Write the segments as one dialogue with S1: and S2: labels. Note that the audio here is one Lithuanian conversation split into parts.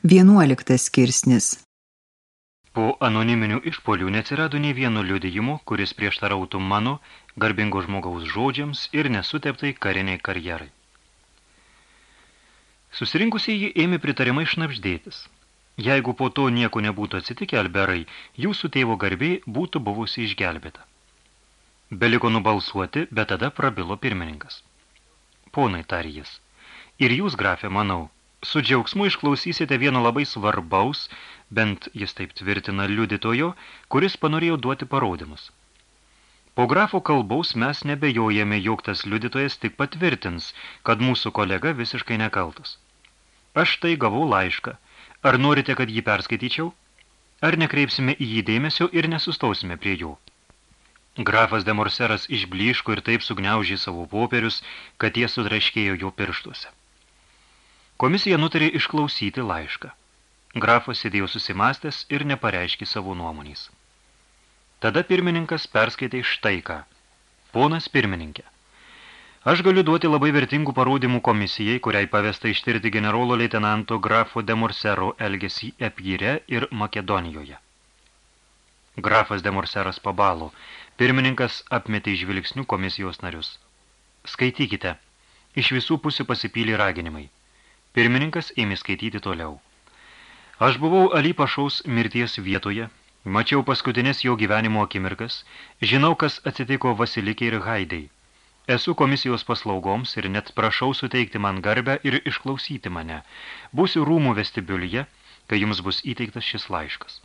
S1: Vienuoliktas skirsnis
S2: Po anoniminių išpolių neatsirado nei vieno liudijimo, kuris prieštarautų mano garbingo žmogaus žodžiams ir nesuteptai kariniai karjerai. Susirinkusieji ėmė pritarimai šnapždėtis. Jeigu po to nieko nebūtų atsitikę, Alberai, jūsų tėvo garbė būtų buvusi išgelbėta. Beliko nubalsuoti, bet tada prabilo pirmininkas. Ponai, tarė jis, ir jūs, grafė, manau, su džiaugsmu išklausysite vieno labai svarbaus, bent jis taip tvirtina liudytojo, kuris panorėjo duoti parodymus. Po grafo kalbaus mes nebejojame, jog tas liudytojas tik patvirtins, kad mūsų kolega visiškai nekaltas. Aš tai gavau laišką. Ar norite, kad jį perskaityčiau? Ar nekreipsime į jį dėmesio ir nesustausime prie jo? Grafas de Morseras išbliško ir taip sugniaužė savo popierius, kad jie sudraškėjo jo pirštuose. Komisija nutarė išklausyti laišką. Grafas sėdėjo susimastęs ir nepareiškė savo nuomonės. Tada pirmininkas perskaitė štai ką. Ponas pirmininkė. Aš galiu duoti labai vertingų parodymų komisijai, kuriai pavesta ištirti generolo leitenanto grafo de Morsero elgesį Epyre ir Makedonijoje. Grafas de Morseras pabalo. Pirmininkas apmetė žvilgsnių komisijos narius. Skaitykite. Iš visų pusių pasipylė raginimai. Pirmininkas ėmė skaityti toliau. Aš buvau Ali Pašaus mirties vietoje, mačiau paskutinės jo gyvenimo akimirkas, žinau, kas atsitiko Vasilikiai ir Haidai. Esu komisijos paslaugoms ir net prašau suteikti man garbę ir išklausyti mane. Būsiu rūmų vestibiulyje, kai jums bus įteiktas šis laiškas.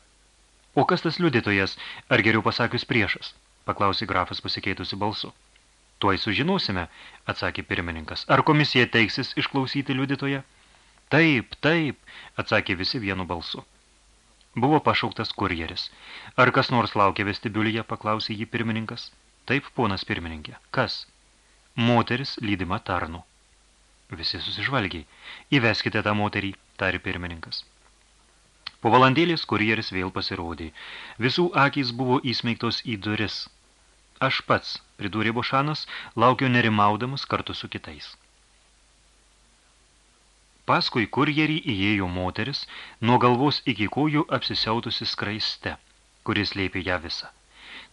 S2: O kas tas liudytojas, ar geriau pasakius priešas? paklausė grafas pasikeitusi balsu. Tuoj sužinosime, atsakė pirmininkas. Ar komisija teiksis išklausyti liudytoje? Taip, taip, atsakė visi vienu balsu. Buvo pašauktas kurjeris. Ar kas nors laukia vestibiulyje, paklausė jį pirmininkas. Taip, ponas pirmininkė. Kas? Moteris lydima tarnu. Visi susižvalgiai. Įveskite tą moterį, tari pirmininkas. Po valandėlės kurjeris vėl pasirodė. Visų akys buvo įsmeigtos į duris. Aš pats, pridūrė Bošanas, laukiu nerimaudamas kartu su kitais. Paskui kurjerį įėjo moteris, nuo galvos iki kojų apsisiautusi skraiste, kuris leipė ją visą.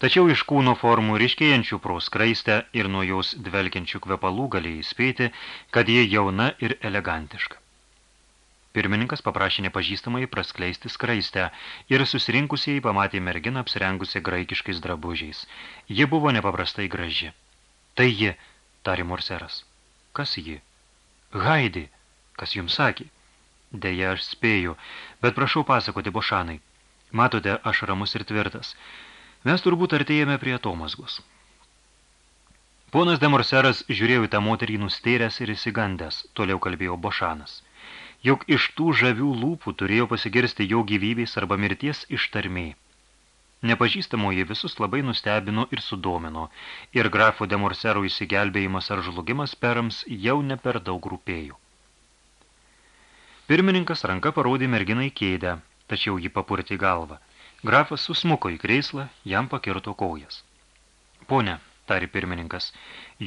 S2: Tačiau iš kūno formų ryškėjančių pro skraistę ir nuo jos dvelkiančių kvepalų galėjai spėti, kad jie jauna ir elegantiška. Pirmininkas paprašė nepažįstamai praskleisti skraistę ir susirinkusieji pamatė merginą apsirengusią graikiškais drabužiais. Ji buvo nepaprastai graži. Tai ji, tari Morseras. Kas ji? Haidi, Kas jums sakė? Deja, aš spėju, bet prašau pasakoti, bošanai. Matote, aš ramus ir tvirtas. Mes turbūt artėjame prie atomasgos. Ponas Demorseras žiūrėjo į tą moterį nustėręs ir įsigandęs, toliau kalbėjo Bošanas. Juk iš tų žavių lūpų turėjo pasigirsti jo gyvybės arba mirties ištarmiai. Nepažįstamoji visus labai nustebino ir sudomino, ir grafo Demorsero įsigelbėjimas ar žlugimas perams jau ne per daug rūpėjo. Pirmininkas ranka parodė merginai kėdę, tačiau ji papurtė galvą. Grafas susmuko į kreislą, jam pakirto kojas. Pone, tari pirmininkas,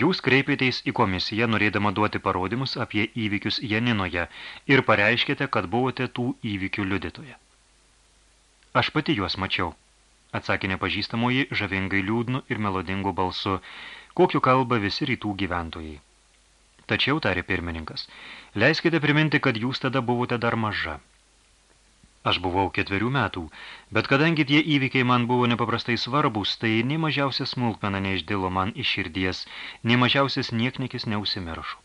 S2: jūs kreipėteis į komisiją norėdama duoti parodymus apie įvykius Janinoje ir pareiškėte, kad buvote tų įvykių liudytoje. Aš pati juos mačiau, atsakė nepažįstamoji žavingai liūdnu ir melodingu balsu, kokiu kalba visi rytų gyventojai. Tačiau, tarė pirmininkas, leiskite priminti, kad jūs tada buvote dar maža. Aš buvau ketverių metų, bet kadangi tie įvykiai man buvo nepaprastai svarbus, tai nei mažiausias smulkmena neišdilo man iš širdies, nei mažiausias nieknikis neusimiršo.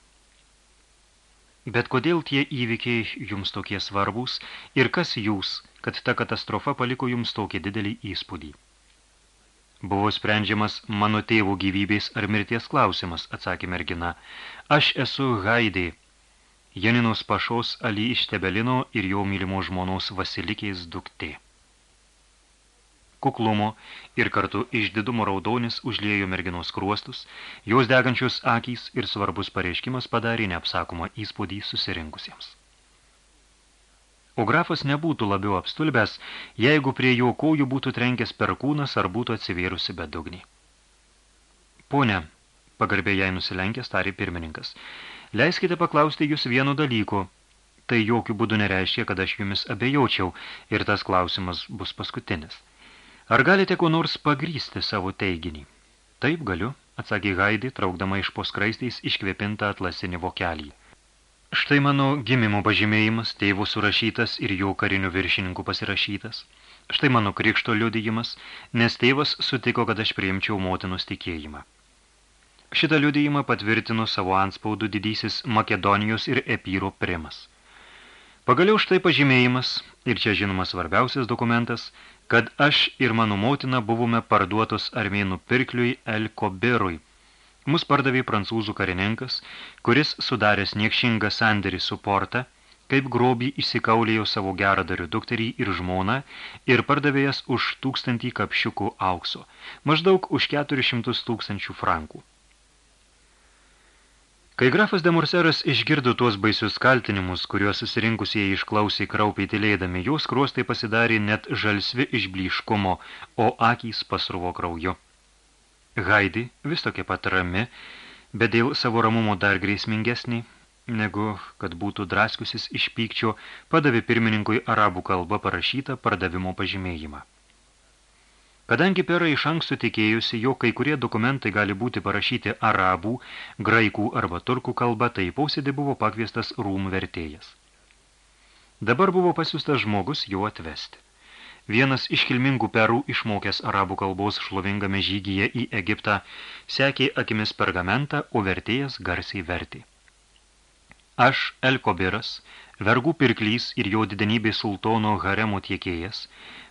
S2: Bet kodėl tie įvykiai jums tokie svarbus ir kas jūs, kad ta katastrofa paliko jums tokį didelį įspūdį? Buvo sprendžiamas mano tėvo gyvybės ar mirties klausimas, atsakė mergina. Aš esu Haidė, Janinos pašos Ali iš Tebelino ir jo mylimo žmonos Vasilikės duktė. Kuklumo ir kartu išdidumo raudonis užliejo merginos kruostus, jos degančios akys ir svarbus pareiškimas padarė neapsakomą įspūdį susirinkusiems o grafas nebūtų labiau apstulbęs, jeigu prie jo kojų būtų trenkęs perkūnas ar būtų atsivėrusi bedugnį. Pone, pagarbė jai nusilenkęs, tarė pirmininkas, leiskite paklausti jūs vieno dalyko. tai jokių būdų nereiškia, kad aš jumis abejaučiau ir tas klausimas bus paskutinis. Ar galite kuo nors pagrysti savo teiginį? Taip galiu, atsakė Haidi, traukdama iš poskraistiais iškvėpintą atlasinį vokelį. Štai mano gimimo pažymėjimas, tėvo surašytas ir jo karinių viršininkų pasirašytas. Štai mano krikšto liudijimas, nes tėvas sutiko, kad aš priimčiau motinos tikėjimą. Šitą liudijimą patvirtino savo anspaudų didysis Makedonijos ir Epyro primas. Pagaliau štai pažymėjimas, ir čia žinomas svarbiausias dokumentas, kad aš ir mano motina buvome parduotos armėnų pirkliui El Kobirui. Mus pardavė prancūzų karininkas, kuris sudaręs niekšingą sanderį su portą, kaip grobį įsikaulėjo savo geradarių dukterį ir žmoną ir pardavėjas už tūkstantį kapšiukų aukso, maždaug už 400 tūkstančių frankų. Kai grafas de Morseras išgirdo tuos baisius kaltinimus, kuriuos susirinkusieji išklausė kraupiai tylėdami, jos kruostai pasidarė net žalsvi iš blyškumo, o akys pasruvo krauju. Haidi, vis tokia pat rami, bet dėl savo ramumo dar grėsmingesnį, negu kad būtų draskiusis iš pykčio, padavė pirmininkui arabų kalba parašytą pardavimo pažymėjimą. Kadangi Pera iš anksto tikėjusi, jo kai kurie dokumentai gali būti parašyti arabų, graikų arba turkų kalba, tai posėdį buvo pakviestas rūmų vertėjas. Dabar buvo pasiustas žmogus jo atvesti. Vienas iškilmingų perų išmokęs arabų kalbos šlovingame žygyje į Egiptą sekė akimis pergamentą, o vertėjas garsiai vertė. Aš, Elkobiras, vergų pirklys ir jo didenybė sultono haremo tiekėjas –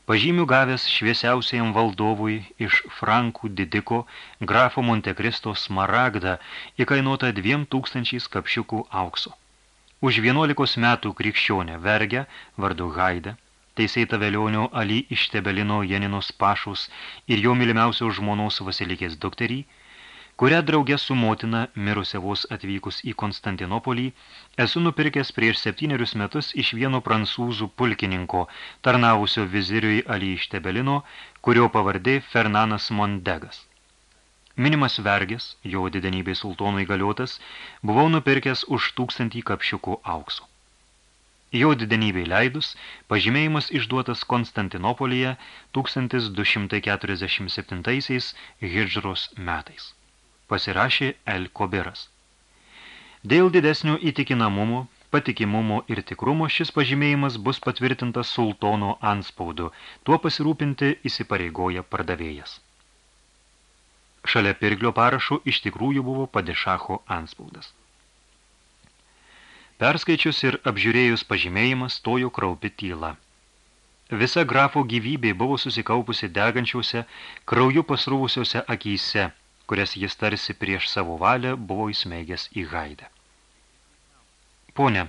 S2: Pažymių gavęs šviesiausiajam valdovui iš Frankų didiko grafo Montekristo smaragdą įkainuota dviem tūkstančiais kapšiukų aukso. Už vienuolikos metų krikščionę vergę vardu Haidą, teisėta velionio Ali iš Tebelino Janinos pašus ir jo mylimiausios žmonos Vasilikės dukterį – kurią draugė su motina mirusia vos atvykus į Konstantinopolį, esu nupirkęs prieš septynerius metus iš vieno prancūzų pulkininko, tarnavusio viziriui Ali iš Tebelino, kurio pavardė Fernanas Mondegas. Minimas vergės, jo didenybė sultonų įgaliotas, buvau nupirkęs už tūkstantį kapšiukų aukso. Jo didenybei leidus, pažymėjimas išduotas Konstantinopolyje 1247 hidžros metais pasirašė El Kobiras. Dėl didesnio įtikinamumo, patikimumo ir tikrumo šis pažymėjimas bus patvirtintas sultono anspaudu, tuo pasirūpinti įsipareigoja pardavėjas. Šalia pirklio parašų iš tikrųjų buvo padešacho anspaudas. Perskaičius ir apžiūrėjus pažymėjimas tojo kraupi tyla. Visa grafo gyvybė buvo susikaupusi degančiuose, krauju pasrūvusiuose akyse – kurias jis tarsi prieš savo valią buvo įsmeigęs į Haidą. Pone,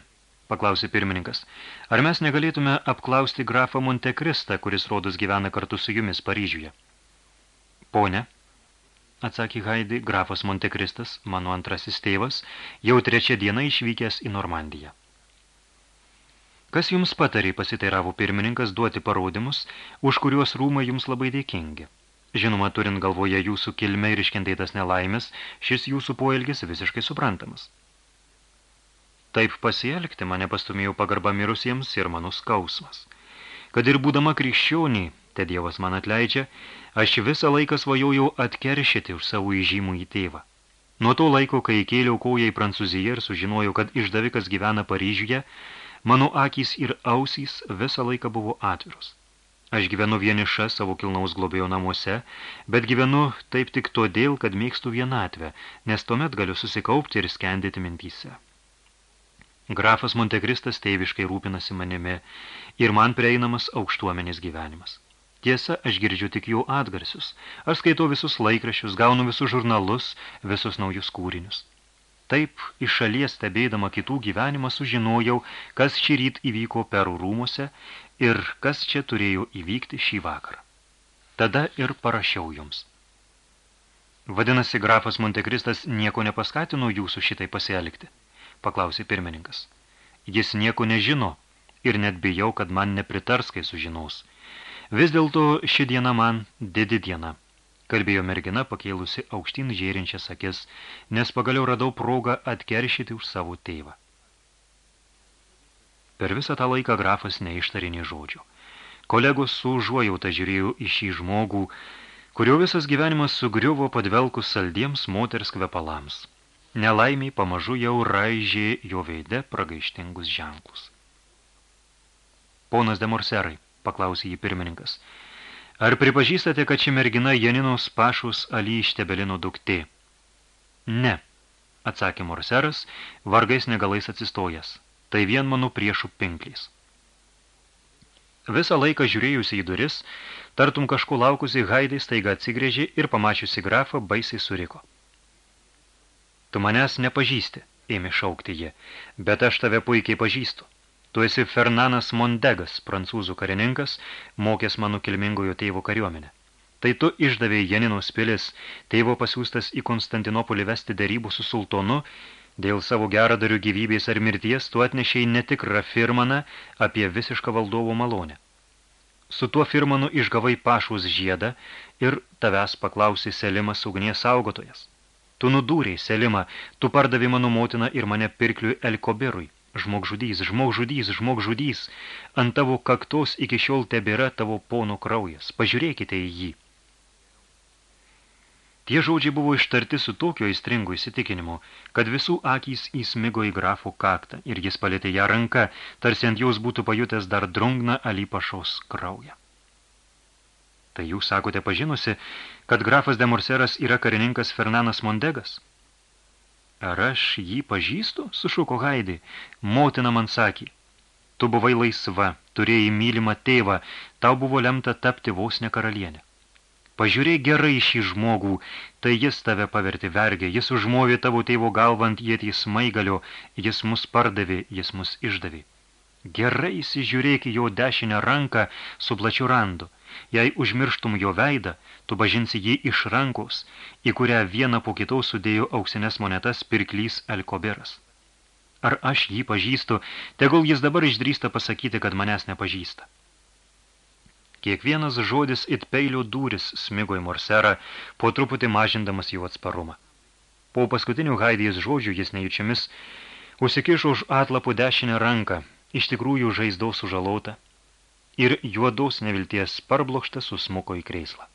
S2: paklausė pirmininkas, ar mes negalėtume apklausti grafą Montekristą, kuris rodos gyvena kartu su jumis Paryžiuje? Pone, atsakė Haidai, grafas Montekristas, mano antrasis tėvas, jau trečią dieną išvykęs į Normandiją. Kas jums patarė, pasiteiravo pirmininkas, duoti parodymus, už kuriuos rūmai jums labai dėkingi? Žinoma, turint galvoje jūsų kilmę ir iškentėtas nelaimės, šis jūsų poelgis visiškai suprantamas. Taip pasielgti mane pastumėjau pagarba mirusiems ir mano skausmas. Kad ir būdama krikščionį, te Dievas man atleidžia, aš visą laiką svajojau atkeršyti už savo įžymų į tėvą. Nuo to laiko, kai kėliau koją į Prancūziją ir sužinojau, kad išdavikas gyvena Paryžiuje, mano akys ir ausys visą laiką buvo atviros. Aš gyvenu vieniša savo kilnaus globėjo namuose, bet gyvenu taip tik todėl, kad mėgstu vienatvę, nes tuomet galiu susikaupti ir skendyti mintyse. Grafas Montekristas teiviškai rūpinasi manimi ir man prieinamas aukštuomenės gyvenimas. Tiesa, aš girdžiu tik jų atgarsius. Aš skaitau visus laikrašius, gaunu visus žurnalus, visus naujus kūrinius. Taip, iš šalies stebėdama kitų gyvenimą sužinojau, kas šį ryt įvyko perų rūmose ir kas čia turėjo įvykti šį vakarą. Tada ir parašiau jums. Vadinasi, grafas Montekristas nieko nepaskatino jūsų šitai pasielgti, paklausė pirmininkas. Jis nieko nežino ir net bijau, kad man nepritars, kai sužinos. Vis dėlto ši diena man didi diena kalbėjo mergina pakėlusi aukštyn žėrinčias akis, nes pagaliau radau progą atkeršyti už savo tėvą. Per visą tą laiką grafas neištarinė žodžio. Kolegos su užuojauta žiūrėjo į šį žmogų, kurio visas gyvenimas sugriuvo padvelkus saldiems moters kvepalams. Nelaimiai pamažu jau raižė jo veide pragaištingus ženklus. Ponas Demorserai, paklausė jį pirmininkas, ar pripažįstate, kad ši mergina Janinos pašus Ali ištebelino duktė? Ne, atsakė Morseras, vargais negalais atsistojęs. Tai vien mano priešų pinklys. Visą laiką žiūrėjusi į duris, tartum kažko laukusi Haidai staiga atsigrėžė ir pamačiusi grafą baisiai suriko. Tu manęs nepažįsti, ėmė šaukti jie, bet aš tave puikiai pažįstu. Tu esi Fernanas Mondegas, prancūzų karininkas, mokęs mano kilmingojo tėvo kariuomenę. Tai tu išdavėjai Janinos pilis, tėvo pasiūstas į Konstantinopolį vesti darybų su sultonu Dėl savo geradarių gyvybės ar mirties tu atnešiai netikrą firmaną apie visišką valdovo malonę. Su tuo firmanu išgavai pašus žiedą ir tavęs paklausė Selimas ugnies saugotojas. Tu nudūrei Selimą, tu pardavi mano motiną ir mane pirkliui Elkobirui. Žmogžudys, žmogžudys, žmogžudys, ant tavo kaktos iki šiol tebėra tavo pono kraujas. Pažiūrėkite į jį. Tie žodžiai buvo ištarti su tokio įstringu įsitikinimu, kad visų akys įsmigo į grafų kaktą ir jis palėtė ją ranką, tarsi ant jos būtų pajutęs dar drungną alypašaus kraują. Tai jūs sakote pažinusi, kad grafas de Morseras yra karininkas Fernanas Mondegas? Ar aš jį pažįstu? sušuko Haidį. Motina man sakė. Tu buvai laisva, turėjai mylimą tėvą, tau buvo lemta tapti vos ne karalienę. Pažiūrėk gerai šį žmogų, tai jis tave paverti vergė, jis užmovė tavo tėvo galvant jėtį smaigalio, jis mus pardavė, jis mus išdavė. Gerai įsižiūrėk jo dešinę ranką su plačiu randu. Jei užmirštum jo veidą, tu pažinsi jį iš rankos, į kurią vieną po kitos sudėjo auksinės monetas pirklys Elkoberas. Ar aš jį pažįstu, tegul jis dabar išdrįsta pasakyti, kad manęs nepažįsta. Kiekvienas žodis it peilio dūris smigo į morserą, po truputį mažindamas jų atsparumą. Po paskutinių Haidijos žodžių jis nejučiamis užsikišo už atlapų dešinę ranką, iš tikrųjų žaizdaus sužalauta, ir juodaus nevilties parblokštas susmuko į kreislą.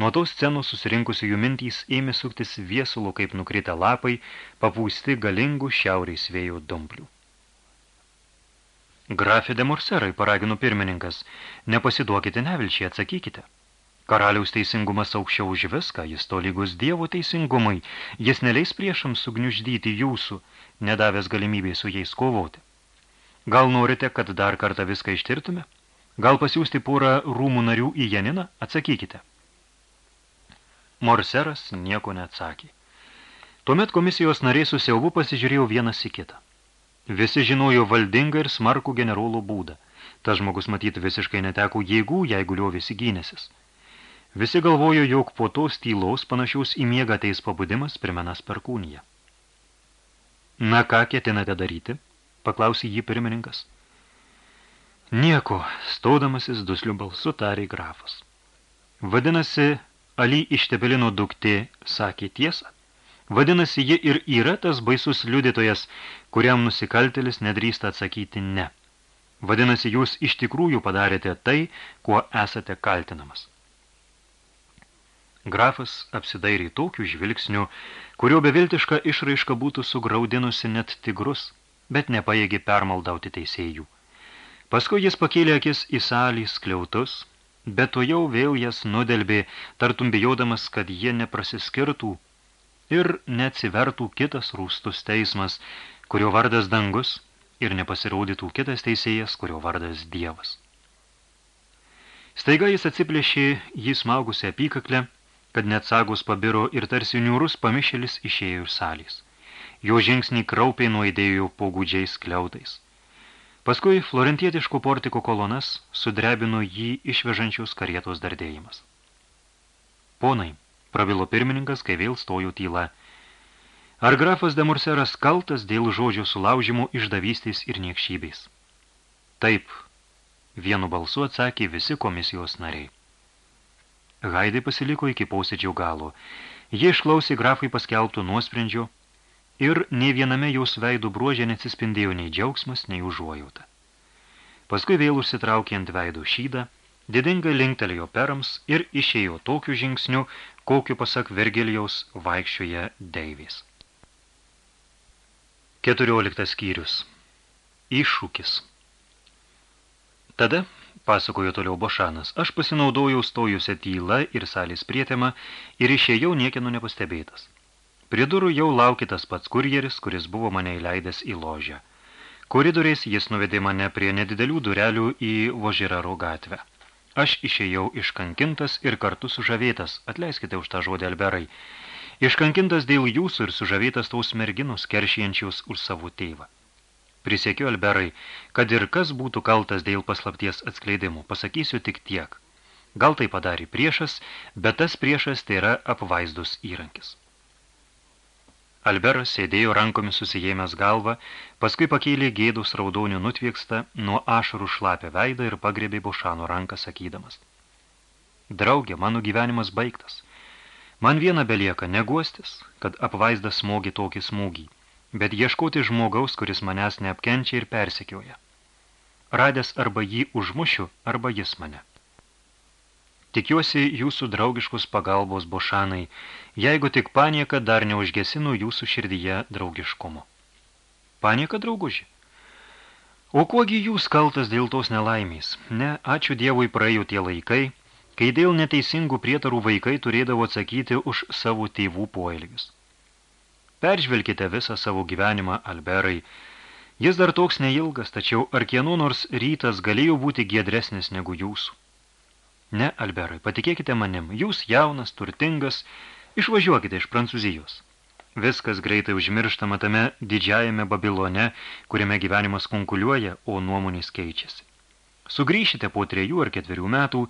S2: Nuo tos scenos susirinkusių jų mintys ėmė suktis viesulų, kaip nukrita lapai, papūsti galingų šiaurės vėjo dumplių. Grafė de Morserai, paragino pirmininkas, nepasiduokite nevilčiai, atsakykite. Karaliaus teisingumas aukščiau už viską, jis to lygus dievo teisingumai, jis neleis priešams sugniuždyti jūsų, nedavęs galimybės su jais kovoti. Gal norite, kad dar kartą viską ištirtume? Gal pasiūsti porą rūmų narių į Janiną? Atsakykite. Morseras nieko neatsakė. Tuomet komisijos nariai su siaubu pasižiūrėjo vienas į kitą. Visi žinojo valdingą ir smarkų generolo būdą. Tas žmogus matyt visiškai neteko jėgų, jeigu liovėsi gynėsis. Visi galvojo, jog po tos tylos panašiaus į miegą ateis pabudimas primenas perkūnyje. Na, ką ketinate daryti? paklausė jį pirmininkas. Nieko, stodamasis duslių balsu tarė grafas. Vadinasi, Ali ištebelino duktė sakė tiesą. Vadinasi, ji ir yra tas baisus liudytojas, kuriam nusikaltelis nedrįsta atsakyti ne. Vadinasi, jūs iš tikrųjų padarėte tai, kuo esate kaltinamas. Grafas apsidairė tokių žvilgsnių, kurio beviltiška išraiška būtų sugraudinusi net tigrus, bet nepaėgė permaldauti teisėjų. Paskui jis pakėlė akis į salį skliautus, bet to jau vėl jas nudelbė, tartum bijodamas, kad jie neprasiskirtų ir neatsivertų kitas rūstus teismas, kurio vardas dangus, ir nepasirodytų kitas teisėjas, kurio vardas dievas. Staiga jis atsiplėšė jį smaugusią apykaklę, kad net sagus pabiro ir tarsi niūrus pamišėlis išėjo iš salės. Jo žingsnį kraupiai nuaidėjo po gūdžiais kliautais. Paskui florentietiškų portiko kolonas sudrebino jį išvežančius karietos dardėjimas. Ponai, pravilo pirmininkas, kai vėl stojo tyla. Ar grafas de Morseras kaltas dėl žodžio sulaužimų išdavystės ir niekšybės? Taip, vienu balsu atsakė visi komisijos nariai. Haidai pasiliko iki posėdžio galo. Jie išklausė grafai paskelbtų nuosprendžio ir nei viename jos veidų bruožė neatsispindėjo nei džiaugsmas, nei užuojauta. Paskui vėl užsitraukė ant veido šydą, didingai linktelėjo perams ir išėjo tokiu žingsniu, kokiu pasak Vergilijaus vaikščioje deivės. 14 skyrius. Iššūkis. Tada, pasakojo toliau Bošanas, aš pasinaudojau stojusią tylą ir salės prietemą ir išėjau niekino nepastebėtas. Prie durų jau laukė tas pats kurjeris, kuris buvo mane įleidęs į ložę. Koridoriais jis nuvedė mane prie nedidelių durelių į Vožiraro gatvę. Aš išėjau iškankintas ir kartu sužavėtas, atleiskite už tą žodį Alberai, iškankintas dėl jūsų ir sužavėtas taus merginus, keršijančius už savo tėvą. Prisiekiu Alberai, kad ir kas būtų kaltas dėl paslapties atskleidimų, pasakysiu tik tiek. Gal tai padarė priešas, bet tas priešas tai yra apvaizdus įrankis. Alberas sėdėjo rankomis susijėmęs galvą, paskui pakėlė gėdus raudonių nutvyksta, nuo ašarų šlapę veidą ir pagrebė Bošano ranką sakydamas. Draugė, mano gyvenimas baigtas. Man viena belieka neguostis, kad apvaizdas smogi tokį smūgį, bet ieškoti žmogaus, kuris manęs neapkenčia ir persekioja. Radęs arba jį užmušiu, arba jis mane. Tikiuosi jūsų draugiškus pagalbos bošanai, jeigu tik panieka dar neužgesino jūsų širdyje draugiškumo. Panieka, drauguži? O kuogi jūs kaltas dėl tos nelaimės? Ne, ačiū Dievui praėjo tie laikai, kai dėl neteisingų prietarų vaikai turėdavo atsakyti už savo tėvų poelgius. Peržvelkite visą savo gyvenimą, Alberai. Jis dar toks neilgas, tačiau ar kieno nors rytas galėjo būti giedresnis negu jūsų. Ne, Alberai, patikėkite manim, jūs jaunas, turtingas, išvažiuokite iš Prancūzijos. Viskas greitai užmirštama tame didžiajame Babilone, kuriame gyvenimas konkuliuoja, o nuomonės keičiasi. Sugrįšite po trejų ar ketverių metų,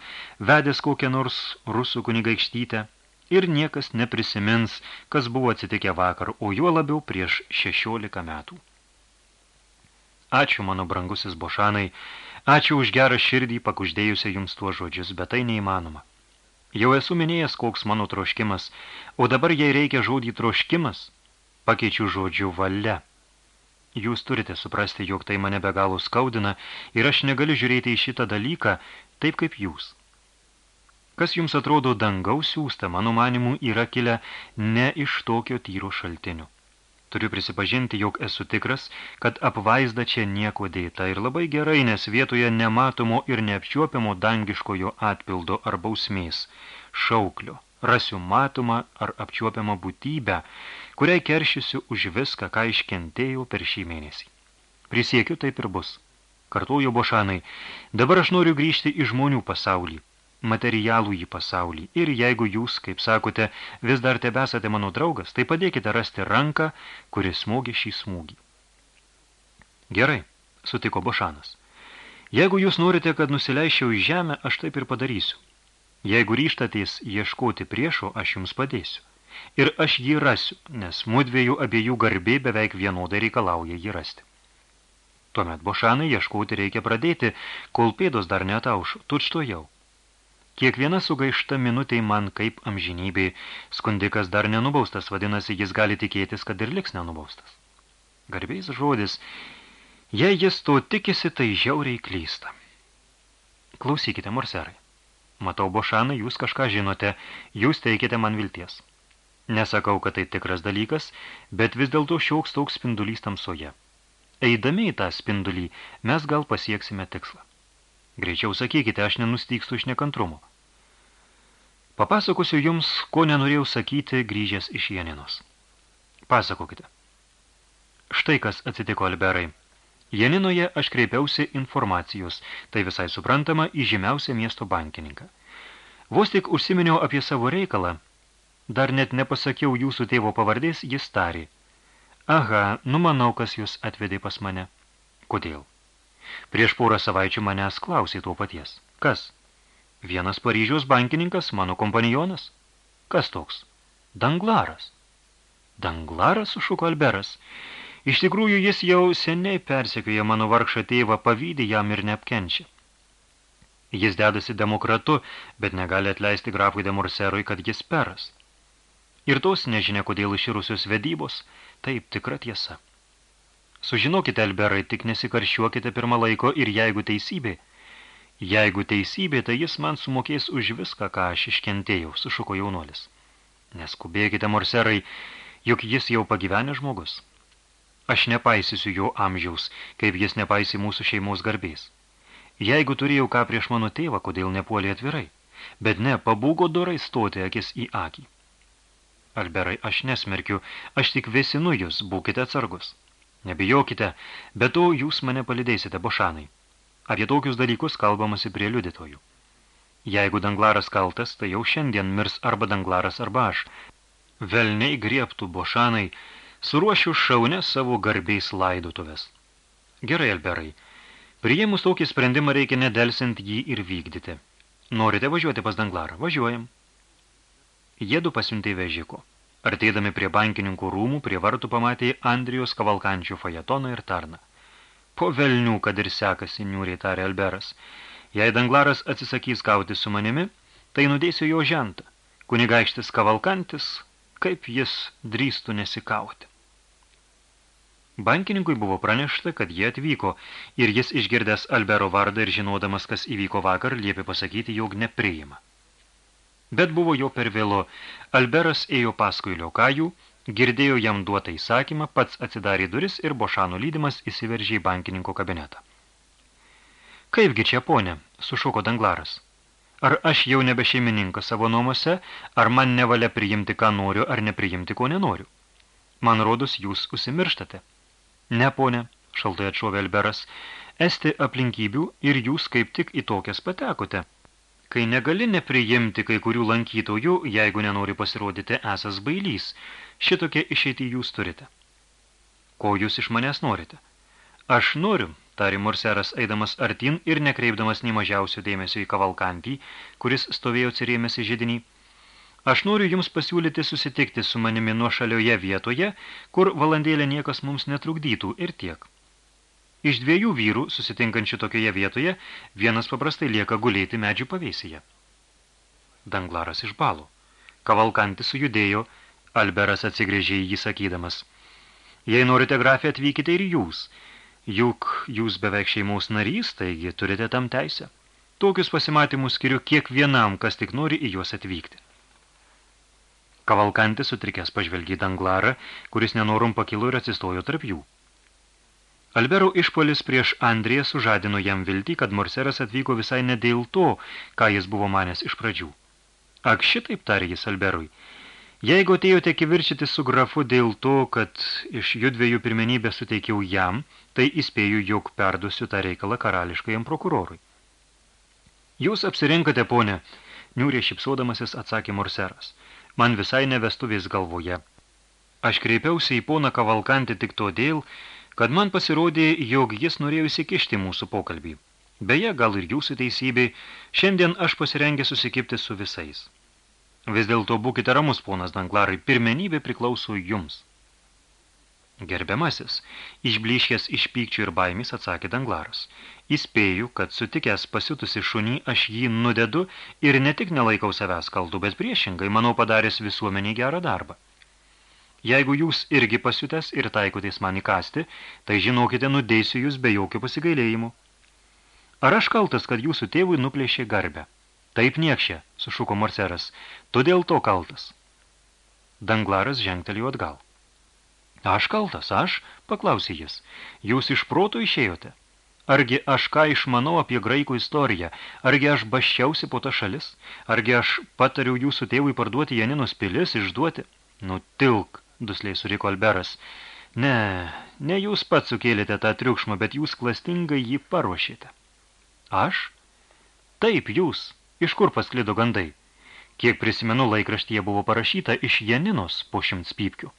S2: vedęs kokią nors rusų kunigaikštytę, ir niekas neprisimins, kas buvo atsitikę vakar, o juo labiau prieš šešiolika metų. Ačiū, mano brangusis bošanai, Ačiū už gerą širdį pakuždėjusią jums tuos žodžius, bet tai neįmanoma. Jau esu minėjęs, koks mano troškimas, o dabar jei reikia žodį troškimas, pakeičiu žodžiu valia. Jūs turite suprasti, jog tai mane be galo skaudina ir aš negaliu žiūrėti į šitą dalyką taip kaip jūs. Kas jums atrodo dangaus siūsta, mano manimu, yra kilę ne iš tokio tyro šaltinių. Turiu prisipažinti, jog esu tikras, kad apvaizda čia nieko dėta ir labai gerai, nes vietoje nematomo ir neapčiuopiamo dangiškojo atpildo ar bausmės, šauklio, rasiu matomą ar apčiuopiamą būtybę, kuriai keršysiu už viską, ką iškentėjau per šį mėnesį. Prisiekiu, taip ir bus. Kartuoju Bošanai, dabar aš noriu grįžti į žmonių pasaulį materialų į pasaulį. Ir jeigu jūs, kaip sakote, vis dar tebesate mano draugas, tai padėkite rasti ranką, kuris smogė šį smūgį. Gerai, sutiko Bošanas. Jeigu jūs norite, kad nusileiščiau į žemę, aš taip ir padarysiu. Jeigu ryštatės ieškoti priešo, aš jums padėsiu. Ir aš jį rasiu, nes mudviejų abiejų garbė beveik vienodai reikalauja jį rasti. Tuomet Bošanai ieškoti reikia pradėti, kol pėdos dar netaušo, tučto jau. Kiekviena sugaišta minutė man kaip amžinybė, skundikas dar nenubaustas, vadinasi, jis gali tikėtis, kad ir liks nenubaustas. Garbės žodis, jei jis to tikisi, tai žiauriai klysta. Klausykite, morserai. Matau, Bošanai, jūs kažką žinote, jūs teikite man vilties. Nesakau, kad tai tikras dalykas, bet vis dėlto šioks toks spindulys tamsoje. Eidami į tą spindulį, mes gal pasieksime tikslą. Greičiau sakykite, aš nenustykstu iš nekantrumo. Papasakosiu jums, ko nenorėjau sakyti grįžęs iš Janinos. Pasakokite. Štai kas atsitiko Alberai. Janinoje aš kreipiausi informacijos, tai visai suprantama, į žymiausią miesto bankininką. Vos tik užsiminiau apie savo reikalą, dar net nepasakiau jūsų tėvo pavardės, jis tarė. Aha, numanau, kas jūs atvedė pas mane. Kodėl? Prieš porą savaičių manęs klausė to paties. Kas? Vienas Paryžiaus bankininkas, mano kompanijonas. Kas toks? Danglaras. Danglaras, sušuko Alberas. Iš tikrųjų, jis jau seniai persekioja mano vargšą tėvą, pavydį jam ir neapkenčia. Jis dedasi demokratu, bet negali atleisti grafui de Morserui, kad jis peras. Ir tos nežinia, kodėl iširusios vedybos, taip tikra tiesa. Sužinokite, Alberai, tik nesikaršiuokite pirmą laiko ir jeigu teisybė, jeigu teisybė, tai jis man sumokės už viską, ką aš iškentėjau, sušuko jaunuolis. Neskubėkite, morserai, juk jis jau pagyvenė žmogus. Aš nepaisysiu jo amžiaus, kaip jis nepaisy mūsų šeimos garbės. Jeigu turėjau ką prieš mano tėvą, kodėl nepuolė atvirai, bet ne, pabūgo dorai stoti akis į akį. Alberai, aš nesmerkiu, aš tik vėsinu jūs, būkite atsargus. Nebijokite, bet to jūs mane palidėsite, bošanai. Apie tokius dalykus kalbamasi prie liudytojų. Jeigu danglaras kaltas, tai jau šiandien mirs arba danglaras arba aš. Velniai griebtų bošanai, suruošiu šaunę savo garbiais laidotuvės. Gerai, Alberai, priėmus tokį sprendimą reikia nedelsint jį ir vykdyti. Norite važiuoti pas danglarą? Važiuojam. Jėdu pasiuntė vežiko. Arteidami prie bankininkų rūmų, prie vartų pamatė Andrijos kavalkančių fajetoną ir tarną. Po velnių, kad ir sekasi, niūriai tarė Alberas. Jei danglaras atsisakys kauti su manimi, tai nudėsiu jo žentą. Kunigaikštis kavalkantis, kaip jis drįstų nesikauti. Bankininkui buvo pranešta, kad jie atvyko, ir jis išgirdęs Albero vardą ir žinodamas, kas įvyko vakar, liepė pasakyti, jog nepriima. Bet buvo jo per vėlo. Alberas ėjo paskui liokajų, girdėjo jam duotą įsakymą, pats atsidarė duris ir bošanų lydimas įsiveržė į bankininko kabinetą. Kaipgi čia, ponė, sušuko danglaras. Ar aš jau nebe šeimininkas savo namuose, ar man nevalia priimti, ką noriu, ar nepriimti, ko nenoriu? Man rodus, jūs užsimirštate. Ne, ponė, šaltai atšovė Alberas, esti aplinkybių ir jūs kaip tik į tokias patekote kai negali nepriimti kai kurių lankytojų, jeigu nenori pasirodyti esas bailys. Šitokie išeitį jūs turite. Ko jūs iš manęs norite? Aš noriu, tari Morseras eidamas artin ir nekreipdamas nei mažiausio dėmesio į kavalkantį, kuris stovėjo atsirėmęs į žydinį. Aš noriu jums pasiūlyti susitikti su manimi nuo šalioje vietoje, kur valandėlė niekas mums netrukdytų ir tiek. Iš dviejų vyrų, susitinkančių tokioje vietoje, vienas paprastai lieka gulėti medžių pavėsyje. Danglaras išbalo. Kavalkantis sujudėjo, Alberas atsigrėžė į jį sakydamas. Jei norite grafę, atvykite ir jūs. Juk jūs beveik šeimos narys, taigi turite tam teisę. Tokius pasimatymus skiriu kiekvienam, kas tik nori į juos atvykti. Kavalkantis sutrikęs pažvelgė Danglarą, kuris nenorum pakilo ir atsistojo tarp jų. Albero išpolis prieš Andriją sužadino jam viltį, kad Morseras atvyko visai ne dėl to, ką jis buvo manęs iš pradžių. Ak šitaip tarė jis Alberui. Jeigu atėjote kivirčyti su grafu dėl to, kad iš judviejų pirmenybę suteikiau jam, tai įspėju, jog perduosiu tą reikalą karališkajam prokurorui. Jūs apsirinkate, ponė, niūrė šipsodamasis atsakė Morseras. Man visai nevestuvės galvoje. Aš kreipiausi į poną Kavalkantį tik todėl, kad man pasirodė, jog jis norėjo įsikišti mūsų pokalbį. Beje, gal ir jūsų teisybė, šiandien aš pasirengę susikipti su visais. Vis dėlto būkite ramus, ponas Danglarai, pirmenybė priklauso jums. Gerbiamasis, išbliškęs iš pykčių ir baimės, atsakė Danglaras. Įspėju, kad sutikęs pasiutusi šunį, aš jį nudedu ir ne tik nelaikau savęs kaltų, bet priešingai, manau, padaręs visuomenį gerą darbą. Jeigu jūs irgi pasiutęs ir taikotės man įkasti, tai žinokite, nudeisiu jūs be jokio pasigailėjimų. Ar aš kaltas, kad jūsų tėvui nuplėšė garbę? Taip niekšė, sušuko Morseras, tu dėl to kaltas. Danglaras žengtelėjo atgal. Aš kaltas, aš, paklausė jis, jūs iš proto išėjote. Argi aš ką išmanau apie graikų istoriją, argi aš baščiausi po ta šalis, argi aš patariau jūsų tėvui parduoti Janinos pilis, išduoti. Nutilk, dusliai suriko Alberas. Ne, ne jūs pats sukėlėte tą triukšmą, bet jūs klastingai jį paruošėte. Aš? Taip, jūs. Iš kur pasklido gandai? Kiek prisimenu, laikraštyje buvo parašyta iš Janinos po šimts pypkių.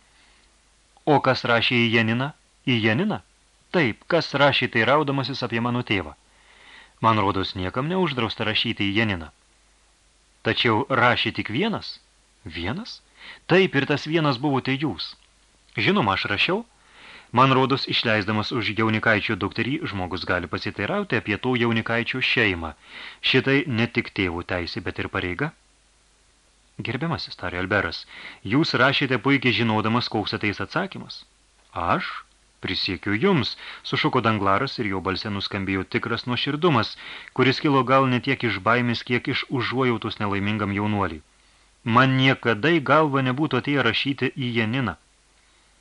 S2: O kas rašė į Janiną? Į Janiną? Taip, kas rašė tai raudamasis apie mano tėvą. Man rodos niekam neuždrausta rašyti į Janiną. Tačiau rašė tik vienas? Vienas? Taip, ir tas vienas buvote jūs. Žinoma, aš rašiau. Man rodos, išleisdamas už jaunikaičio doktorį, žmogus gali pasiteirauti apie to jaunikaičio šeimą. Šitai ne tik tėvų teisė, bet ir pareiga. Gerbiamasis, tarė Alberas, jūs rašėte puikiai žinodamas, koks ateis atsakymas. Aš? Prisiekiu jums, sušuko danglaras ir jo balse nuskambėjo tikras nuoširdumas, kuris kilo gal ne tiek iš baimės, kiek iš užuojautus nelaimingam jaunuoliui. Man niekada į galvą nebūtų atėję rašyti į Janiną.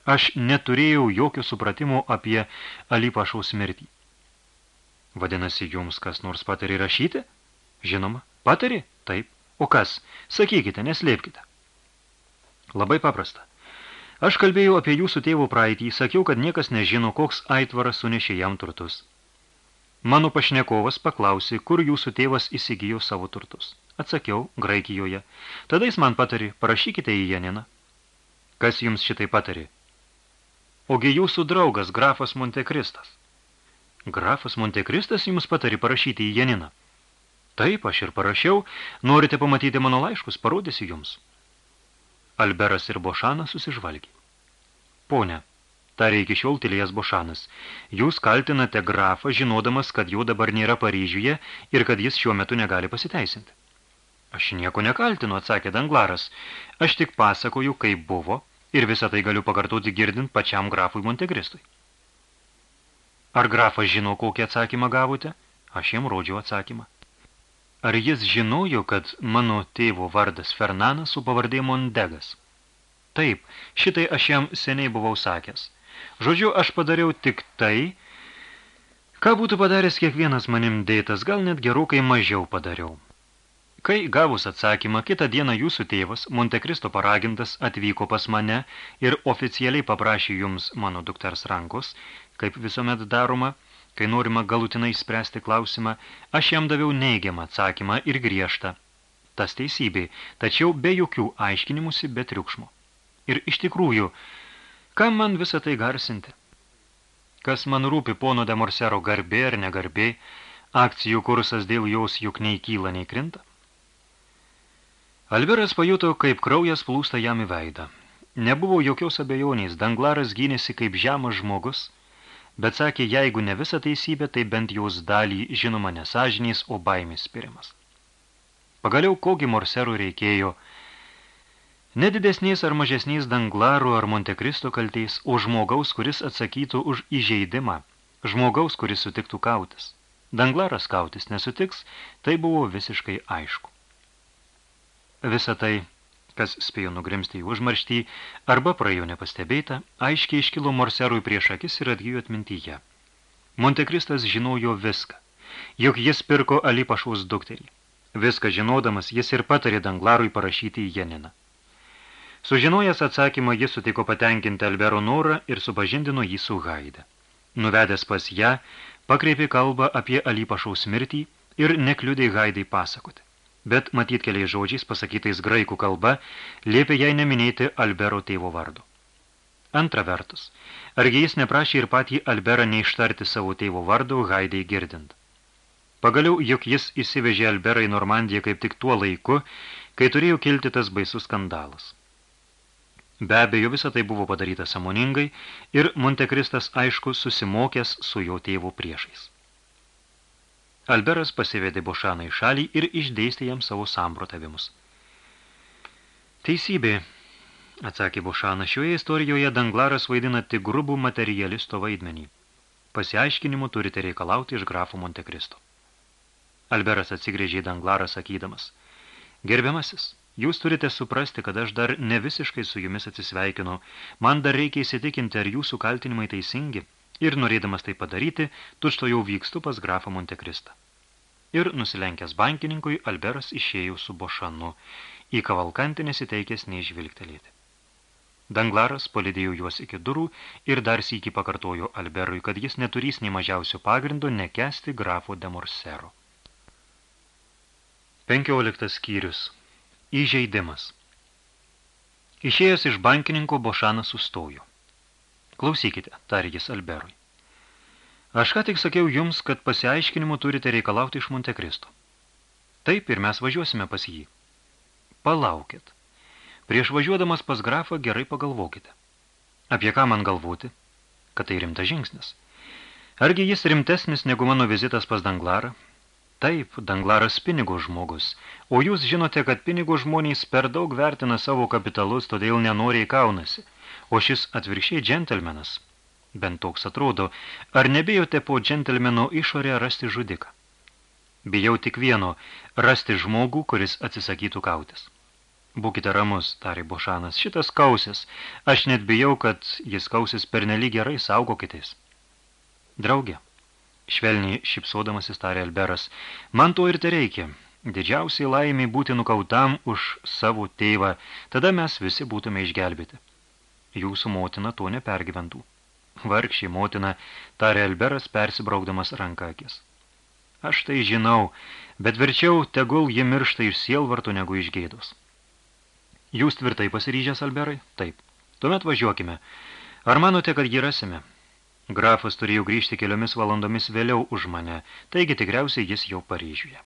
S2: Aš neturėjau jokio supratimo apie Alipašaus mirtį. Vadinasi, jums kas nors patarė rašyti? Žinoma, patarė? Taip. O kas? Sakykite, neslėpkite. Labai paprasta. Aš kalbėjau apie jūsų tėvo praeitį, sakiau, kad niekas nežino, koks aitvaras sunešė jam turtus. Mano pašnekovas paklausė, kur jūsų tėvas įsigijo savo turtus. Atsakiau, Graikijoje. Tada jis man patarė, parašykite į Janiną. Kas jums šitai patarė? Ogi jūsų draugas, grafas Montekristas. Grafas Montekristas jums patarė parašyti į Janiną. Taip, aš ir parašiau. Norite pamatyti mano laiškus, parodysiu jums. Alberas ir Bošanas susižvalgė. Pone, tarė iki šiol tylėjęs Bošanas, jūs kaltinate grafą, žinodamas, kad jo dabar nėra Paryžiuje ir kad jis šiuo metu negali pasiteisinti. Aš nieko nekaltinu, atsakė Danglaras. Aš tik pasakoju, kaip buvo, ir visą tai galiu pakartoti girdint pačiam grafui Montegristui. Ar grafas žino, kokį atsakymą gavote? Aš jam rodžiau atsakymą. Ar jis žinojo, kad mano tėvo vardas Fernanas su pavardė Mondegas? Taip, šitai aš jam seniai buvau sakęs. Žodžiu, aš padariau tik tai, ką būtų padaręs kiekvienas manim dėtas, gal net gerokai mažiau padariau. Kai gavus atsakymą, kitą dieną jūsų tėvas, Montekristo paragintas, atvyko pas mane ir oficialiai paprašė jums mano dukters rankos, kaip visuomet daroma, Kai norima galutinai spręsti klausimą, aš jam daviau neigiamą atsakymą ir griežtą. Tas teisybė, tačiau be jokių aiškinimusi, be triukšmo. Ir iš tikrųjų, kam man visą tai garsinti? Kas man rūpi pono de Morsero garbė ar negarbė, akcijų kursas dėl jos juk nei kyla, nei krinta? Alberas pajuto, kaip kraujas plūsta jam į veidą. Nebuvo jokios abejonės, danglaras gynėsi kaip žemas žmogus – bet sakė, jeigu ne visą teisybę, tai bent jos dalį žinoma nesažiniais, o baimės spirimas. Pagaliau, kogi morserų reikėjo, nedidesniais ar mažesniais danglarų ar Montekristo kalteis, o žmogaus, kuris atsakytų už įžeidimą, žmogaus, kuris sutiktų kautis. Danglaras kautis nesutiks, tai buvo visiškai aišku. Visą tai kas spėjo nugrimsti į užmarštį, arba praėjo nepastebėta, aiškiai iškilo morserui prieš akis ir atgyjo atmintyje. Montekristas žinojo viską, juk jis pirko Alipašaus dukterį. Viską žinodamas, jis ir patarė Danglarui parašyti į Janiną. Sužinojęs atsakymą, jis sutiko patenkinti Albero norą ir supažindino jį su Haide. Nuvedęs pas ją, pakreipė kalbą apie Alipašaus mirtį ir nekliudė Haidai pasakoti bet matyt keliais žodžiais pasakytais graikų kalba liepė jai neminėti Albero tėvo vardo. Antra vertus, argi jis neprašė ir patį Alberą neištarti savo tėvo vardo Haidai girdint. Pagaliau, juk jis įsivežė Alberą į Normandiją kaip tik tuo laiku, kai turėjo kilti tas baisus skandalas. Be abejo, visa tai buvo padaryta samoningai ir Montekristas aišku susimokęs su jo tėvo priešais. Alberas pasivedė Bošaną į šalį ir išdėstė jam savo samprotavimus. Teisybė, atsakė Bošanas, šioje istorijoje Danglaras vaidina tik grubų materialisto vaidmenį. Pasiaiškinimu turite reikalauti iš grafo Montekristo. Alberas atsigrėžė į Danglarą sakydamas, Gerbiamasis, jūs turite suprasti, kad aš dar ne visiškai su jumis atsisveikinu, man dar reikia įsitikinti, ar jūsų kaltinimai teisingi, ir norėdamas tai padaryti, tučto jau vykstu pas grafą Montekristą. Ir nusilenkęs bankininkui, Alberas išėjo su Bošanu, į kavalkantį nesiteikęs neižvilgtelėti. Danglaras palidėjo juos iki durų ir dar sykį pakartojo Alberui, kad jis neturys nei mažiausio pagrindo nekesti grafo de Morsero. 15 skyrius. Įžeidimas. Išėjęs iš bankininko, Bošanas sustojo. Klausykite, tarė jis Alberui. Aš ką tik sakiau jums, kad pasiaiškinimu turite reikalauti iš Montekristo. Taip ir mes važiuosime pas jį. Palaukit. Prieš važiuodamas pas grafą gerai pagalvokite. Apie ką man galvoti? Kad tai rimtas žingsnis. Argi jis rimtesnis negu mano vizitas pas Danglarą? Taip, Danglaras pinigo žmogus, o jūs žinote, kad pinigo žmonės per daug vertina savo kapitalus, todėl nenoriai kaunasi, o šis atvirkščiai džentelmenas. Bent toks atrodo, ar nebijote po džentelmeno išorę rasti žudiką? Bijau tik vieno – rasti žmogų, kuris atsisakytų kautis. Būkite ramus, tarė Bošanas, šitas kausis. Aš net bijau, kad jis kausis pernelyg gerai, saugokitės. Draugė, švelniai šipsodamas įstarė Alberas, man to ir te reikia. Didžiausiai laimiai būti nukautam už savo tėvą, tada mes visi būtume išgelbėti. Jūsų motina to nepergyventų. Vargšiai motina, tarė Alberas persibraukdamas rankakis. Aš tai žinau, bet verčiau tegul ji miršta iš sielvartų negu iš gėdos. Jūs tvirtai pasiryžęs, Alberai? Taip. Tuomet važiuokime. Ar manote, kad jį rasime? Grafas turėjo grįžti keliomis valandomis vėliau už mane, taigi tikriausiai jis jau Paryžiuje.